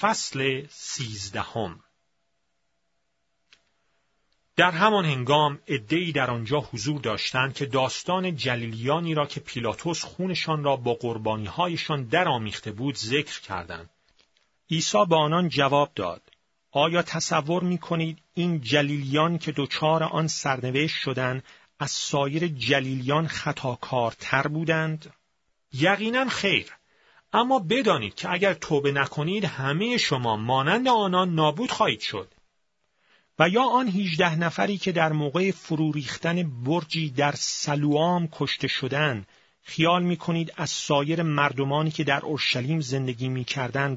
فصل سیزدهم در همان هنگام عدهای در آنجا حضور داشتند که داستان جلیلیانی را که پیلاتوس خونشان را با قربانیهایشان درآمیخته بود ذکر کردند. عیسی به آنان جواب داد: آیا تصور می کنید این جلیلیان که دچار آن سرنوشت شدند از سایر جلیلیان خطاکارتر بودند؟ یقینا خیر. اما بدانید که اگر توبه نکنید همه شما مانند آنان نابود خواهید شد. و یا آن هیجده نفری که در موقع فرو ریختن برجی در سلوام کشته شدند خیال می کنید از سایر مردمانی که در اورشلیم زندگی می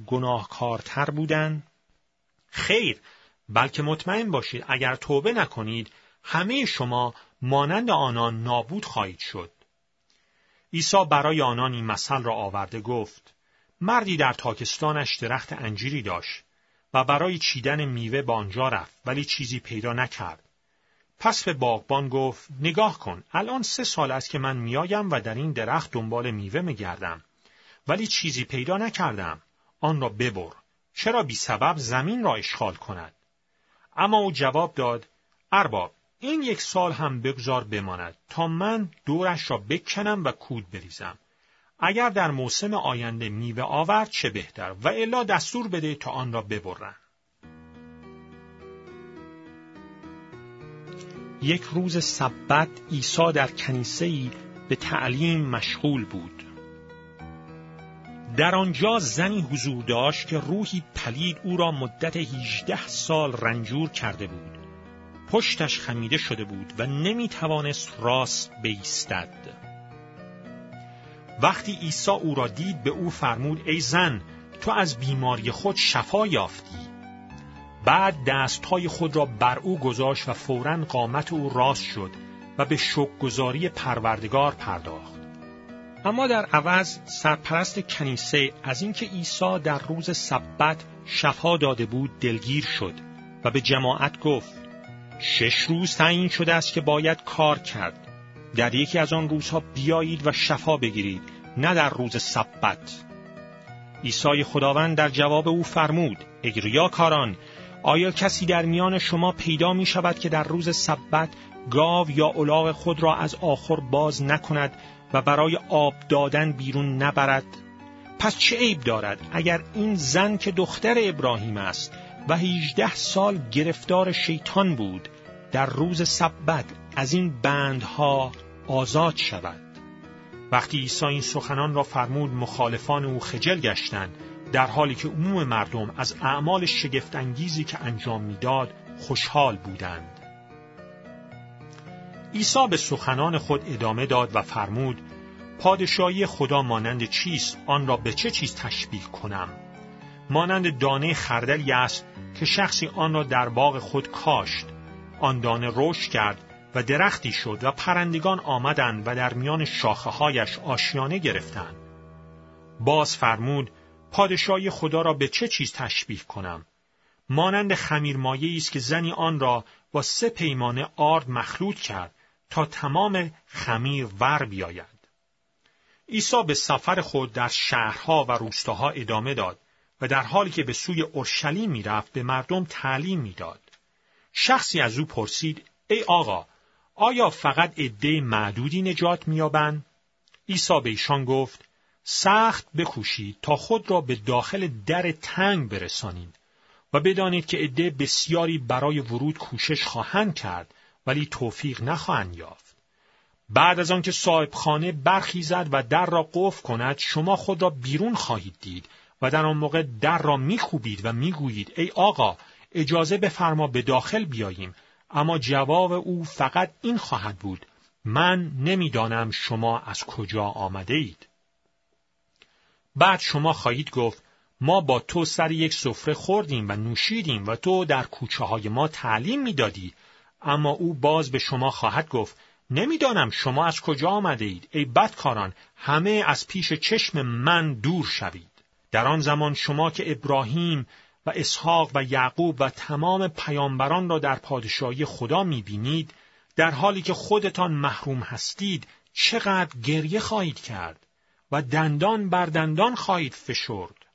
گناهکارتر بودند؟ خیر، بلکه مطمئن باشید اگر توبه نکنید همه شما مانند آنان نابود خواهید شد. عیسی برای آنان این مثل را آورده گفت مردی در تاکستانش درخت انجیری داشت و برای چیدن میوه به آنجا رفت ولی چیزی پیدا نکرد. پس به باغبان گفت نگاه کن الان سه سال است که من میایم و در این درخت دنبال میوه میگردم. ولی چیزی پیدا نکردم. آن را ببر. چرا بی سبب زمین را اشغال کند؟ اما او جواب داد ارباب این یک سال هم بگذار بماند تا من دورش را بکنم و کود بریزم اگر در موسم آینده میوه آورد چه بهتر و الا دستور بده تا آن را ببرن. یک روز سبت عیسی در کنیسه به تعلیم مشغول بود. در آنجا زنی حضور داشت که روحی پلید او را مدت 18 سال رنجور کرده بود. پشتش خمیده شده بود و نمی توانست راست بیستد. وقتی عیسی او را دید به او فرمود ای زن تو از بیماری خود شفا یافتی بعد دستهای خود را بر او گذاشت و فورا قامت او راست شد و به شکگذاری پروردگار پرداخت اما در عوض سرپرست کنیسه از اینکه عیسی در روز سبت شفا داده بود دلگیر شد و به جماعت گفت شش روز تعیین شده است که باید کار کرد. در یکی از آن روزها بیایید و شفا بگیرید نه در روز سبت. عیسی خداوند در جواب او فرمود ای کاران آیا کسی در میان شما پیدا می شود که در روز سبت گاو یا الاغ خود را از آخر باز نکند و برای آب دادن بیرون نبرد؟ پس چه عیب دارد اگر این زن که دختر ابراهیم است و هیچده سال گرفتار شیطان بود. در روز سبت از این بندها آزاد شود. وقتی عیسی این سخنان را فرمود مخالفان او خجل گشتند. در حالی که عموم مردم از اعمال شگفتانگیزی که انجام می‌داد خوشحال بودند. عیسی به سخنان خود ادامه داد و فرمود پادشاهی خدا مانند چیست؟ آن را به چه چیز تشبیه کنم؟ مانند دانه خردلی است که شخصی آن را در باغ خود کاشت آن دانه رشد کرد و درختی شد و پرندگان آمدند و در میان شاخه هایش آشیانه گرفتند. باز فرمود پادشاهی خدا را به چه چیز تشبیه کنم؟ مانند خمیرمایه است که زنی آن را با سه پیمانه آرد مخلوط کرد تا تمام خمیر ور بیاید. عیسی به سفر خود در شهرها و روستاها ادامه داد و در حالی که به سوی اورشلیم می‌رفت به مردم تعلیم می‌داد. شخصی از او پرسید: ای آقا، آیا فقط عده معدودی نجات میابند؟ عیسی به ایشان گفت سخت بکوشید تا خود را به داخل در تنگ برسانید و بدانید که عده بسیاری برای ورود کوشش خواهند کرد ولی توفیق نخواهند یافت. بعد از آنکه صاحب خانه برخیزد و در را قفل کند شما خود را بیرون خواهید دید و در آن موقع در را میخوبید و می‌گویید ای آقا اجازه بفرما به داخل بیاییم. اما جواب او فقط این خواهد بود من نمی‌دانم شما از کجا آمده اید. بعد شما خواهید گفت ما با تو سر یک سفره خوردیم و نوشیدیم و تو در کوچه های ما تعلیم می‌دادی. اما او باز به شما خواهد گفت نمی‌دانم شما از کجا آمده اید ای بدکاران همه از پیش چشم من دور شوید. در آن زمان شما که ابراهیم و اسحاق و یعقوب و تمام پیامبران را در پادشاهی خدا می‌بینید در حالی که خودتان محروم هستید چقدر گریه خواهید کرد و دندان بر دندان خواهید فشرد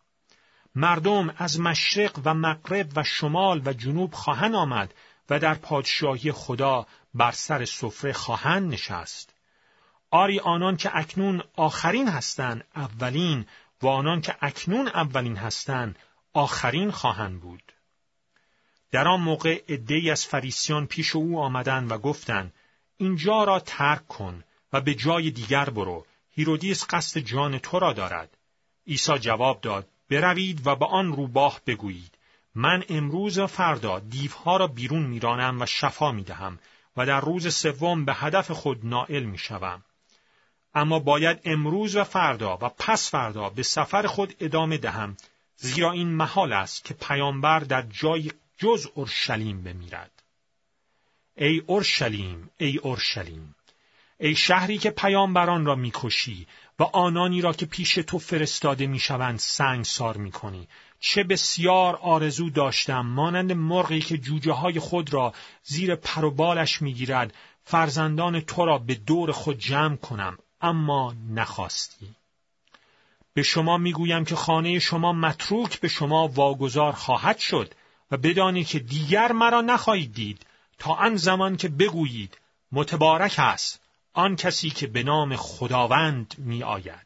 مردم از مشرق و مغرب و شمال و جنوب خواهند آمد و در پادشاهی خدا بر سر سفره خواهند نشست. آری آنان که اکنون آخرین هستند اولین و آنان که اکنون اولین هستند آخرین خواهند بود. در آن موقع عدهای از فریسیان پیش او آمدند و گفتند اینجا را ترک کن و به جای دیگر برو هیرودیس قصد جان تو را دارد. عیسی جواب داد بروید و به آن روباه بگویید. من امروز و فردا دیوها را بیرون میرانم و شفا می‌دهم و در روز سوم به هدف خود نائل می‌شوم. اما باید امروز و فردا و پس فردا به سفر خود ادامه دهم زیرا این محال است که پیامبر در جای جز اورشلیم بمیرد. ای اورشلیم ای اورشلیم ای شهری که پیامبران را می‌کشی و آنانی را که پیش تو فرستاده می‌شوند سنگسار می‌کنی. چه بسیار آرزو داشتم مانند مرغی که جوجه های خود را زیر پر و بالش می‌گیرد فرزندان تو را به دور خود جمع کنم. اما نخواستی به شما می‌گویم که خانه شما متروک به شما واگذار خواهد شد و بدانید که دیگر مرا نخواهید دید تا آن زمان که بگویید متبارک است آن کسی که به نام خداوند می آید.